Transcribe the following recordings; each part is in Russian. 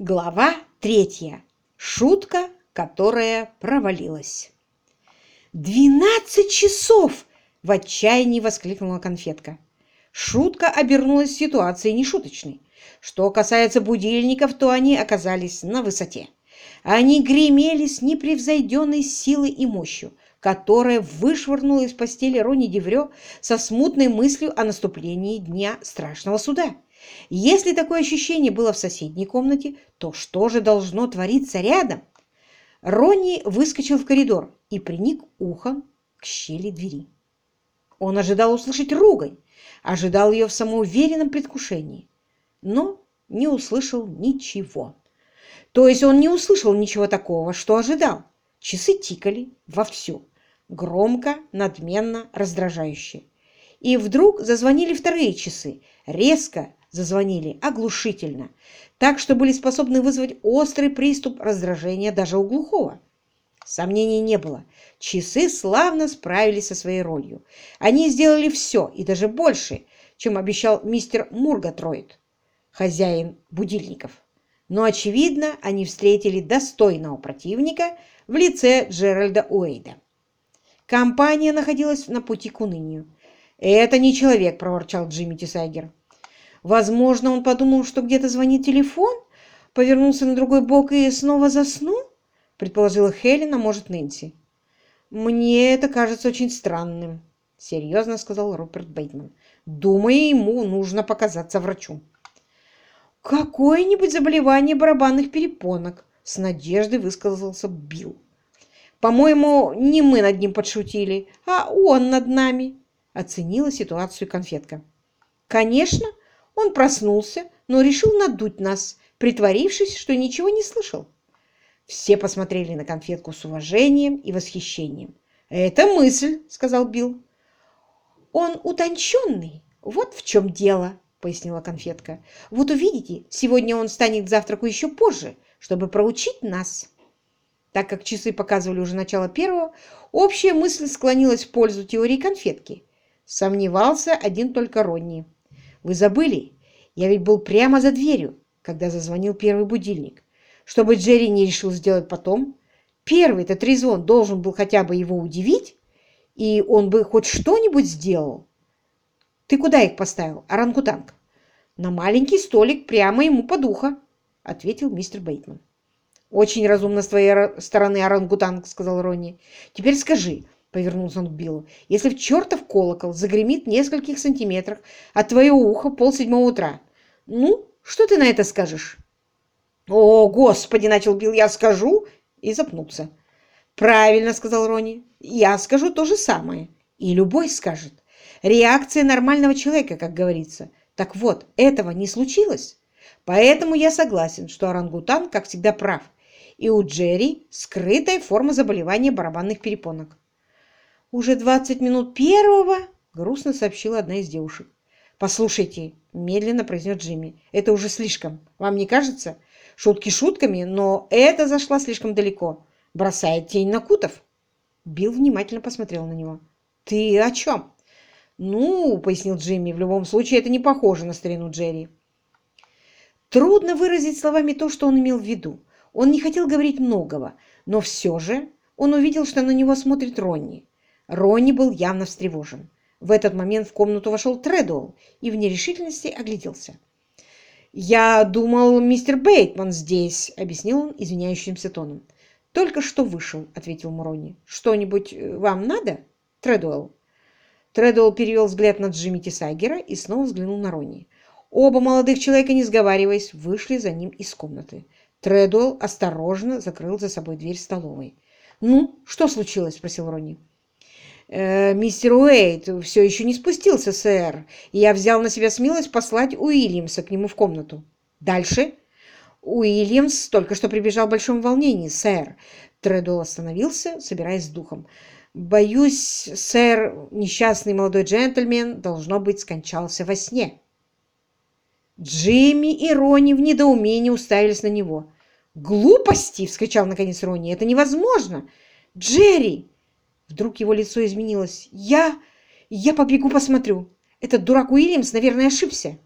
Глава третья. Шутка, которая провалилась. «Двенадцать часов!» — в отчаянии воскликнула конфетка. Шутка обернулась ситуацией нешуточной. Что касается будильников, то они оказались на высоте. Они гремели с непревзойденной силой и мощью, которая вышвырнула из постели Рони Деврё со смутной мыслью о наступлении дня страшного суда. Если такое ощущение было в соседней комнате, то что же должно твориться рядом? Ронни выскочил в коридор и приник ухом к щели двери. Он ожидал услышать ругань, ожидал ее в самоуверенном предвкушении, но не услышал ничего. То есть он не услышал ничего такого, что ожидал. Часы тикали вовсю, громко, надменно, раздражающе. И вдруг зазвонили вторые часы, резко, зазвонили оглушительно, так что были способны вызвать острый приступ раздражения даже у глухого. Сомнений не было. Часы славно справились со своей ролью. Они сделали все, и даже больше, чем обещал мистер Мургатроид, хозяин будильников. Но, очевидно, они встретили достойного противника в лице Джеральда Уэйда. Компания находилась на пути к унынию. «Это не человек», — проворчал Джимми Тисайгер. Возможно, он подумал, что где-то звонит телефон, повернулся на другой бок и снова заснул, предположила Хелен, а может Нэнси. Мне это кажется очень странным, серьезно сказал Руперт Бейтман. Думаю, ему нужно показаться врачу. Какое-нибудь заболевание барабанных перепонок, с надеждой высказался Билл. По-моему, не мы над ним подшутили, а он над нами, оценила ситуацию конфетка. Конечно, он проснулся, но решил надуть нас, притворившись, что ничего не слышал. Все посмотрели на конфетку с уважением и восхищением. «Это мысль», — сказал Билл. «Он утонченный, вот в чем дело», — пояснила конфетка. «Вот увидите, сегодня он станет завтраку еще позже, чтобы проучить нас». Так как часы показывали уже начало первого, общая мысль склонилась в пользу теории конфетки. Сомневался один только Ронни. Вы забыли? Я ведь был прямо за дверью, когда зазвонил первый будильник. Чтобы Джерри не решил сделать потом, первый-то трезвон должен был хотя бы его удивить, и он бы хоть что-нибудь сделал. Ты куда их поставил, орангутанг? На маленький столик прямо ему под ухо, ответил мистер Бейтман. Очень разумно с твоей стороны, орангутанг, сказал Ронни. Теперь скажи, — повернулся он к Биллу. «Если в чертов колокол загремит нескольких сантиметрах от твоего уха полседьмого утра, ну, что ты на это скажешь?» «О, Господи!» — начал Билл. «Я скажу!» и запнулся. «Правильно!» — сказал Ронни. «Я скажу то же самое. И любой скажет. Реакция нормального человека, как говорится. Так вот, этого не случилось. Поэтому я согласен, что орангутан, как всегда, прав. И у Джерри скрытая форма заболевания барабанных перепонок. «Уже двадцать минут первого?» — грустно сообщила одна из девушек. «Послушайте», — медленно произнес Джимми, — «это уже слишком. Вам не кажется? Шутки шутками, но это зашло слишком далеко. Бросает тень на Кутов». Билл внимательно посмотрел на него. «Ты о чем?» «Ну, — пояснил Джимми, — в любом случае это не похоже на старину Джерри». Трудно выразить словами то, что он имел в виду. Он не хотел говорить многого, но все же он увидел, что на него смотрит Ронни. Ронни был явно встревожен. В этот момент в комнату вошел Тредуэлл и в нерешительности огляделся. «Я думал, мистер Бейтман здесь», — объяснил он извиняющимся тоном. «Только что вышел», — ответил Мурони. «Что-нибудь э, вам надо, Тредуэлл?» Тредуэлл перевел взгляд на Джимми Тисайгера и снова взглянул на Ронни. Оба молодых человека, не сговариваясь, вышли за ним из комнаты. Тредуэлл осторожно закрыл за собой дверь столовой. «Ну, что случилось?» — спросил Ронни. Э, «Мистер Уэйт все еще не спустился, сэр, и я взял на себя смелость послать Уильямса к нему в комнату. Дальше?» «Уильямс только что прибежал в большом волнении, сэр». Тредуэлл остановился, собираясь с духом. «Боюсь, сэр, несчастный молодой джентльмен, должно быть, скончался во сне». Джимми и Ронни в недоумении уставились на него. «Глупости!» — вскричал наконец Ронни. «Это невозможно! Джерри!» Вдруг его лицо изменилось. «Я... я побегу посмотрю. Этот дурак Уильямс, наверное, ошибся».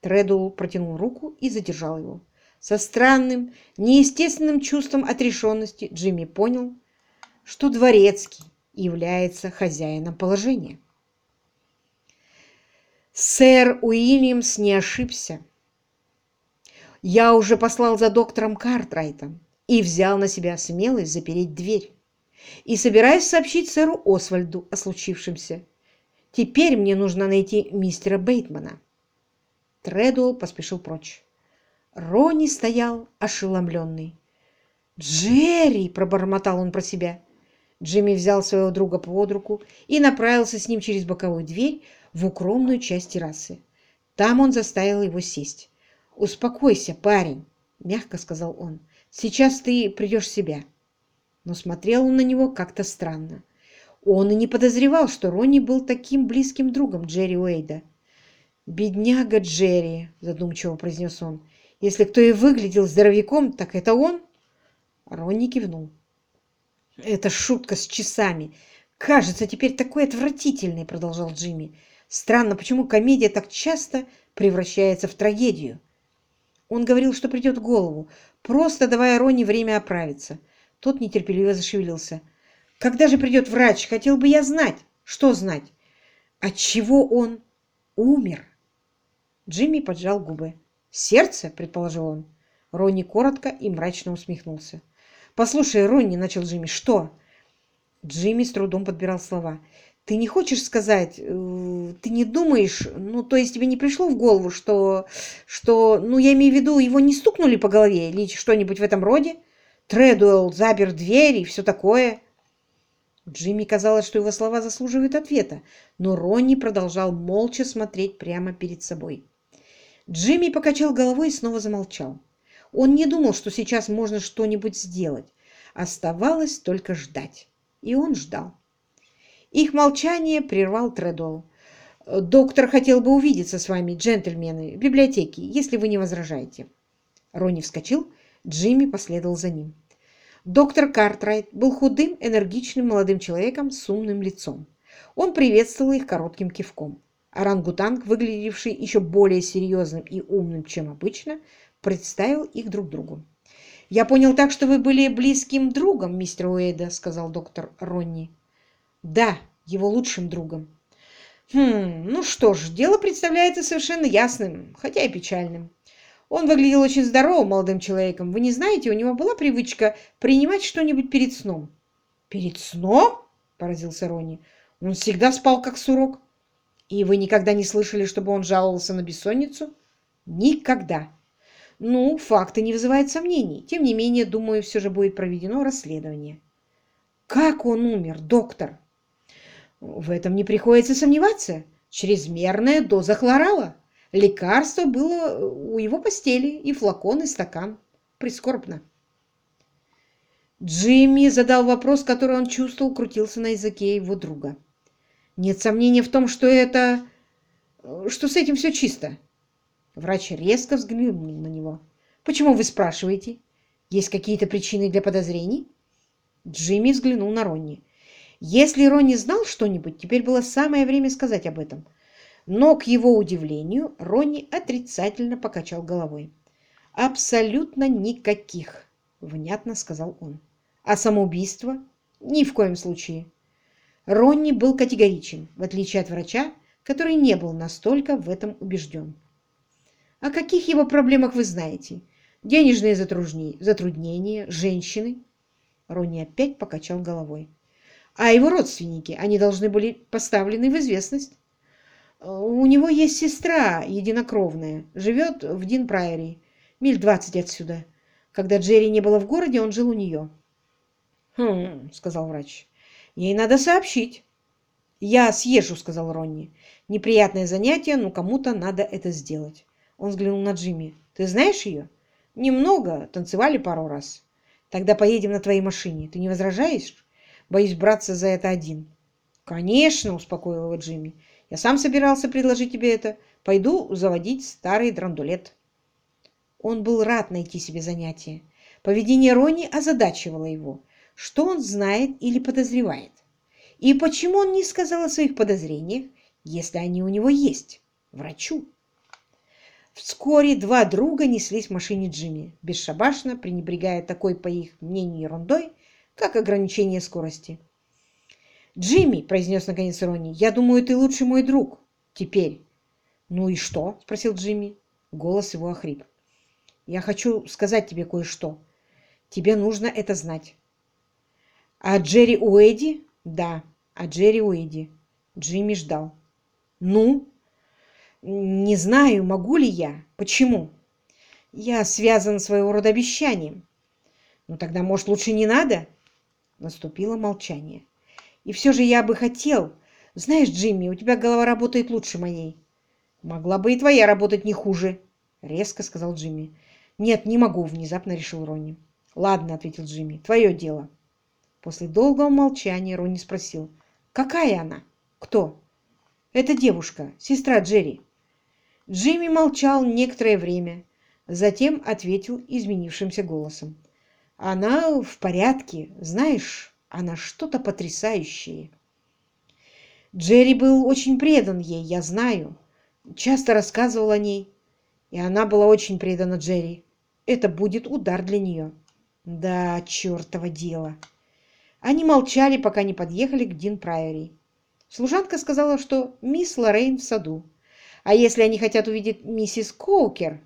Тредул протянул руку и задержал его. Со странным, неестественным чувством отрешенности Джимми понял, что дворецкий является хозяином положения. Сэр Уильямс не ошибся. Я уже послал за доктором Картрайтом и взял на себя смелость запереть дверь. И собираюсь сообщить сэру Освальду о случившемся. Теперь мне нужно найти мистера Бейтмана. Тредуэлл поспешил прочь. Ронни стоял ошеломленный. «Джерри!» – пробормотал он про себя. Джимми взял своего друга под руку и направился с ним через боковую дверь в укромную часть террасы. Там он заставил его сесть. «Успокойся, парень», — мягко сказал он. «Сейчас ты придешь в себя». Но смотрел он на него как-то странно. Он и не подозревал, что Ронни был таким близким другом Джерри Уэйда. «Бедняга Джерри», — задумчиво произнес он. «Если кто и выглядел здоровяком, так это он». Ронни кивнул. «Это шутка с часами. Кажется, теперь такой отвратительный», — продолжал Джимми. «Странно, почему комедия так часто превращается в трагедию?» Он говорил, что придет в голову, просто давая Ронни время оправиться. Тот нетерпеливо зашевелился. «Когда же придет врач? Хотел бы я знать». «Что знать?» «От чего он умер?» Джимми поджал губы. «Сердце?» – предположил он. Ронни коротко и мрачно усмехнулся. «Послушай, Ронни», – начал Джимми, – «что?» Джимми с трудом подбирал слова. Ты не хочешь сказать, э, ты не думаешь, ну, то есть тебе не пришло в голову, что, что, ну, я имею в виду, его не стукнули по голове или что-нибудь в этом роде? Тредуэлл запер дверь и все такое. Джимми казалось, что его слова заслуживают ответа, но Ронни продолжал молча смотреть прямо перед собой. Джимми покачал головой и снова замолчал. Он не думал, что сейчас можно что-нибудь сделать. Оставалось только ждать. И он ждал. Их молчание прервал Тредол. «Доктор хотел бы увидеться с вами, джентльмены, в библиотеке, если вы не возражаете». Ронни вскочил, Джимми последовал за ним. Доктор Картрайт был худым, энергичным молодым человеком с умным лицом. Он приветствовал их коротким кивком. Орангутанг, выглядевший еще более серьезным и умным, чем обычно, представил их друг другу. «Я понял так, что вы были близким другом, мистер Уэйда», — сказал доктор Ронни. Да, его лучшим другом. Хм, ну что ж, дело представляется совершенно ясным, хотя и печальным. Он выглядел очень здоровым молодым человеком. Вы не знаете, у него была привычка принимать что-нибудь перед сном. «Перед сном?» – поразился Ронни. «Он всегда спал, как сурок». «И вы никогда не слышали, чтобы он жаловался на бессонницу?» «Никогда». «Ну, факты не вызывают сомнений. Тем не менее, думаю, все же будет проведено расследование». «Как он умер, доктор?» В этом не приходится сомневаться. Чрезмерная доза хлорала. Лекарство было у его постели, и флакон, и стакан. Прискорбно. Джимми задал вопрос, который он чувствовал, крутился на языке его друга. Нет сомнения в том, что это... что с этим все чисто. Врач резко взглянул на него. «Почему вы спрашиваете? Есть какие-то причины для подозрений?» Джимми взглянул на Ронни. Если Ронни знал что-нибудь, теперь было самое время сказать об этом. Но, к его удивлению, Ронни отрицательно покачал головой. «Абсолютно никаких», — внятно сказал он. «А самоубийство? Ни в коем случае». Ронни был категоричен, в отличие от врача, который не был настолько в этом убежден. «О каких его проблемах вы знаете? Денежные затруднения, женщины?» Ронни опять покачал головой. А его родственники, они должны были поставлены в известность. У него есть сестра единокровная, живет в Дин-Прайори, миль двадцать отсюда. Когда Джерри не было в городе, он жил у нее. «Хм», — сказал врач, — «ей надо сообщить». «Я съезжу», — сказал Ронни. «Неприятное занятие, но кому-то надо это сделать». Он взглянул на Джимми. «Ты знаешь ее?» «Немного. Танцевали пару раз». «Тогда поедем на твоей машине. Ты не возражаешь?» Боюсь браться за это один. Конечно, успокоил его Джимми. Я сам собирался предложить тебе это. Пойду заводить старый драндулет. Он был рад найти себе занятие. Поведение Рони озадачивало его. Что он знает или подозревает? И почему он не сказал о своих подозрениях, если они у него есть, врачу? Вскоре два друга неслись в машине Джимми, бесшабашно пренебрегая такой, по их мнению, ерундой, как ограничение скорости. «Джимми», — произнес наконец Ронни, — «я думаю, ты лучший мой друг. Теперь». «Ну и что?» — спросил Джимми. Голос его охрип. «Я хочу сказать тебе кое-что. Тебе нужно это знать». «А Джерри Уэдди?» «Да, а Джерри Уэдди». Джимми ждал. «Ну?» «Не знаю, могу ли я. Почему?» «Я связан своего рода обещанием». «Ну тогда, может, лучше не надо?» Наступило молчание. «И все же я бы хотел... Знаешь, Джимми, у тебя голова работает лучше моей». «Могла бы и твоя работать не хуже», — резко сказал Джимми. «Нет, не могу», — внезапно решил Ронни. «Ладно», — ответил Джимми, — «твое дело». После долгого молчания Ронни спросил. «Какая она?» «Кто?» «Это девушка, сестра Джерри». Джимми молчал некоторое время, затем ответил изменившимся голосом. «Она в порядке, знаешь, она что-то потрясающее». Джерри был очень предан ей, я знаю часто рассказывал о ней, и она была очень предана Джерри. Это будет удар для нее. Да, чертово дело. Они молчали, пока не подъехали к Дин Прайори. Служанка сказала, что мисс Лоррейн в саду. А если они хотят увидеть миссис Коукер?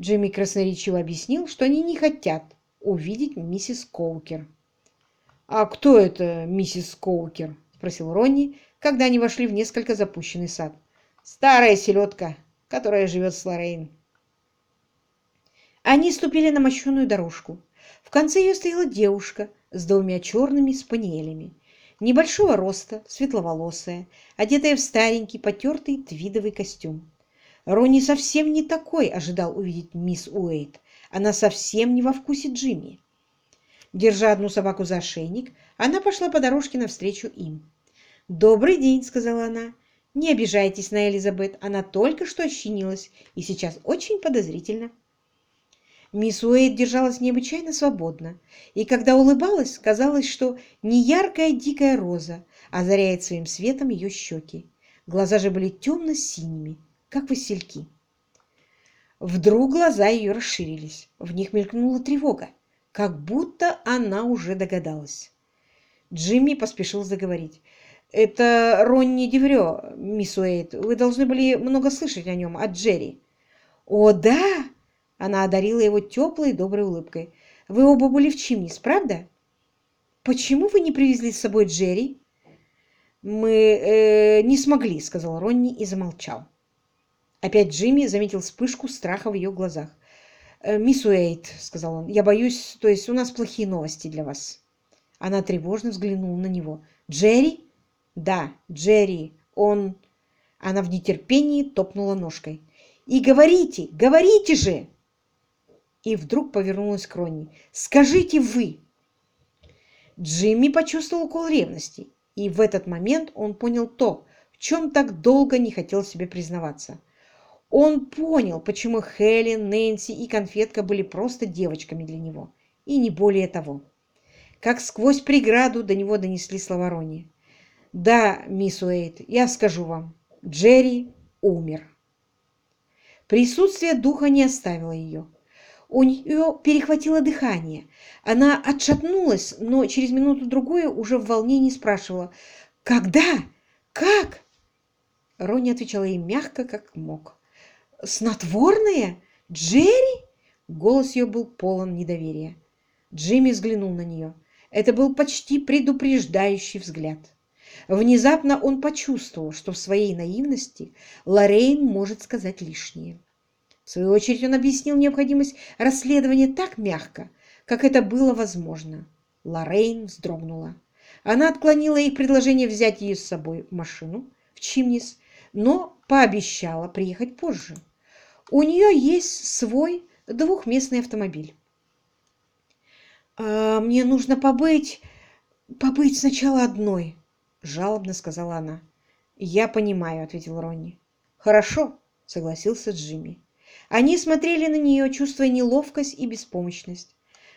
Джимми красноречиво объяснил, что они не хотят увидеть миссис Коукер. «А кто это миссис Коукер?» – спросил Ронни, когда они вошли в несколько запущенный сад. Старая селедка, которая живет с Лоррейн. Они ступили на мощеную дорожку. В конце ее стояла девушка с двумя черными спаниелями. Небольшого роста, светловолосая, одетая в старенький, потертый твидовый костюм. Ронни совсем не такой ожидал увидеть мисс Уэйт. Она совсем не во вкусе Джимми. Держа одну собаку за ошейник, она пошла по дорожке навстречу им. «Добрый день», — сказала она. Не обижайтесь на Элизабет, она только что ощенилась и сейчас очень подозрительна. Мисс Уэйд держалась необычайно свободно, и когда улыбалась, казалось, что не яркая дикая роза озаряет своим светом ее щеки. Глаза же были темно-синими, как васильки. Вдруг глаза ее расширились, в них мелькнула тревога, как будто она уже догадалась. Джимми поспешил заговорить. «Это Ронни Деврё, мисс Уэйт. Вы должны были много слышать о нем, от Джерри». «О, да!» Она одарила его теплой доброй улыбкой. «Вы оба были в Чимнис, правда? Почему вы не привезли с собой Джерри?» «Мы э, не смогли», — сказал Ронни и замолчал. Опять Джимми заметил вспышку страха в ее глазах. «Э, «Мисс Уэйт», — сказал он, — «я боюсь, то есть у нас плохие новости для вас». Она тревожно взглянула на него. «Джерри?» Да, Джерри, он... Она в нетерпении топнула ножкой. «И говорите, говорите же!» И вдруг повернулась к Ронни. «Скажите вы!» Джимми почувствовал укол ревности, и в этот момент он понял то, в чем так долго не хотел себе признаваться. Он понял, почему Хелен, Нэнси и Конфетка были просто девочками для него, и не более того. Как сквозь преграду до него донесли слова Ронни. Да, мисс Уэйт, я скажу вам, Джерри умер. Присутствие духа не оставило ее. У нее перехватило дыхание. Она отшатнулась, но через минуту-другую уже в волнении спрашивала «Когда? Как?» Ронни отвечала ей мягко, как мог. «Снотворное? Джерри?» Голос ее был полон недоверия. Джимми взглянул на нее. Это был почти предупреждающий взгляд. Внезапно он почувствовал, что в своей наивности Лоррейн может сказать лишнее. В свою очередь он объяснил необходимость расследования так мягко, как это было возможно. Лоррейн вздрогнула. Она отклонила их предложение взять ее с собой в машину в Чимнис, но пообещала приехать позже. У нее есть свой двухместный автомобиль. «А, «Мне нужно побыть, побыть сначала одной», — жалобно сказала она. «Я понимаю», — ответил Ронни. «Хорошо», — согласился Джимми. Они смотрели на нее, чувствуя неловкость и беспомощность.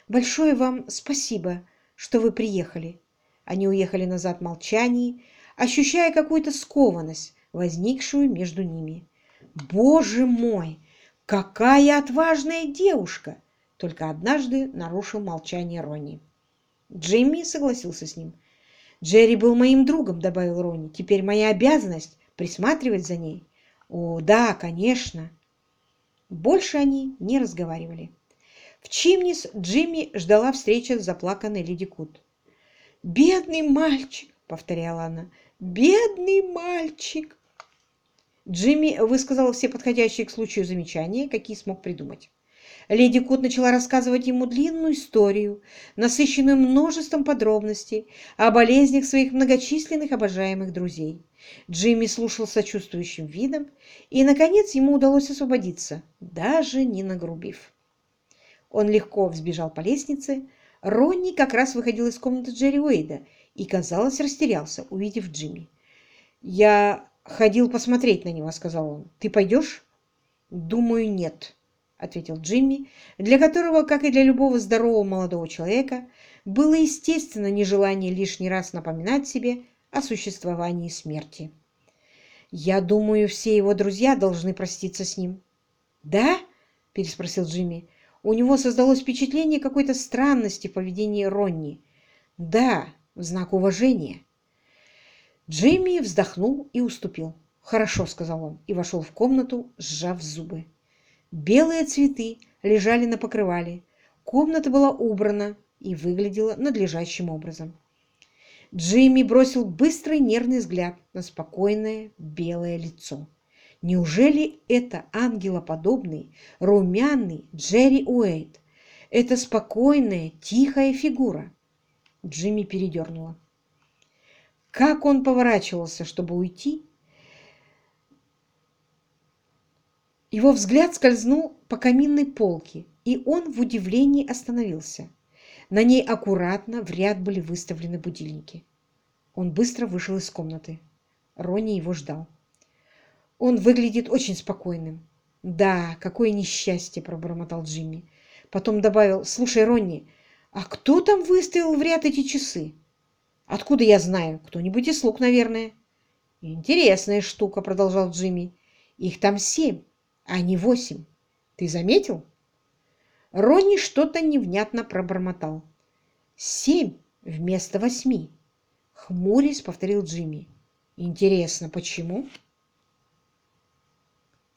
«Большое вам спасибо, что вы приехали». Они уехали назад в молчании, ощущая какую-то скованность, возникшую между ними. «Боже мой! Какая отважная девушка! Только однажды нарушил молчание Ронни. Джимми согласился с ним. «Джерри был моим другом», — добавил Ронни. «Теперь моя обязанность присматривать за ней». «О, да, конечно». Больше они не разговаривали. В Чимнис Джимми ждала встреча с заплаканной Леди Кут. «Бедный мальчик!» — повторяла она. «Бедный мальчик!» Джимми высказал все подходящие к случаю замечания, какие смог придумать. Леди Кут начала рассказывать ему длинную историю, насыщенную множеством подробностей о болезнях своих многочисленных обожаемых друзей. Джимми слушал сочувствующим видом, и, наконец, ему удалось освободиться, даже не нагрубив. Он легко взбежал по лестнице. Ронни как раз выходил из комнаты Джерри Уэйда и, казалось, растерялся, увидев Джимми. «Я ходил посмотреть на него», — сказал он. «Ты пойдешь?» «Думаю, нет», — ответил Джимми, для которого, как и для любого здорового молодого человека, было естественно нежелание лишний раз напоминать себе о существовании смерти. «Я думаю, все его друзья должны проститься с ним». «Да?» — переспросил Джимми. У него создалось впечатление какой-то странности в поведении Ронни. «Да, в знак уважения». Джимми вздохнул и уступил. «Хорошо», — сказал он, и вошел в комнату, сжав зубы. Белые цветы лежали на покрывале. Комната была убрана и выглядела надлежащим образом. Джимми бросил быстрый нервный взгляд на спокойное белое лицо. Неужели это ангелоподобный, румяный Джерри Уэйт? Это спокойная, тихая фигура. Джимми передернула. Как он поворачивался, чтобы уйти? Его взгляд скользнул по каминной полке, и он в удивлении остановился. На ней аккуратно в ряд были выставлены будильники. Он быстро вышел из комнаты. Ронни его ждал. Он выглядит очень спокойным. «Да, какое несчастье!» – пробормотал Джимми. Потом добавил, «Слушай, Ронни, а кто там выставил в ряд эти часы?» Откуда я знаю? Кто-нибудь из слуг, наверное. Интересная штука, продолжал Джимми. Их там семь, а не восемь. Ты заметил? Ронни что-то невнятно пробормотал. Семь вместо восьми. Хмурясь, повторил Джимми. Интересно, почему?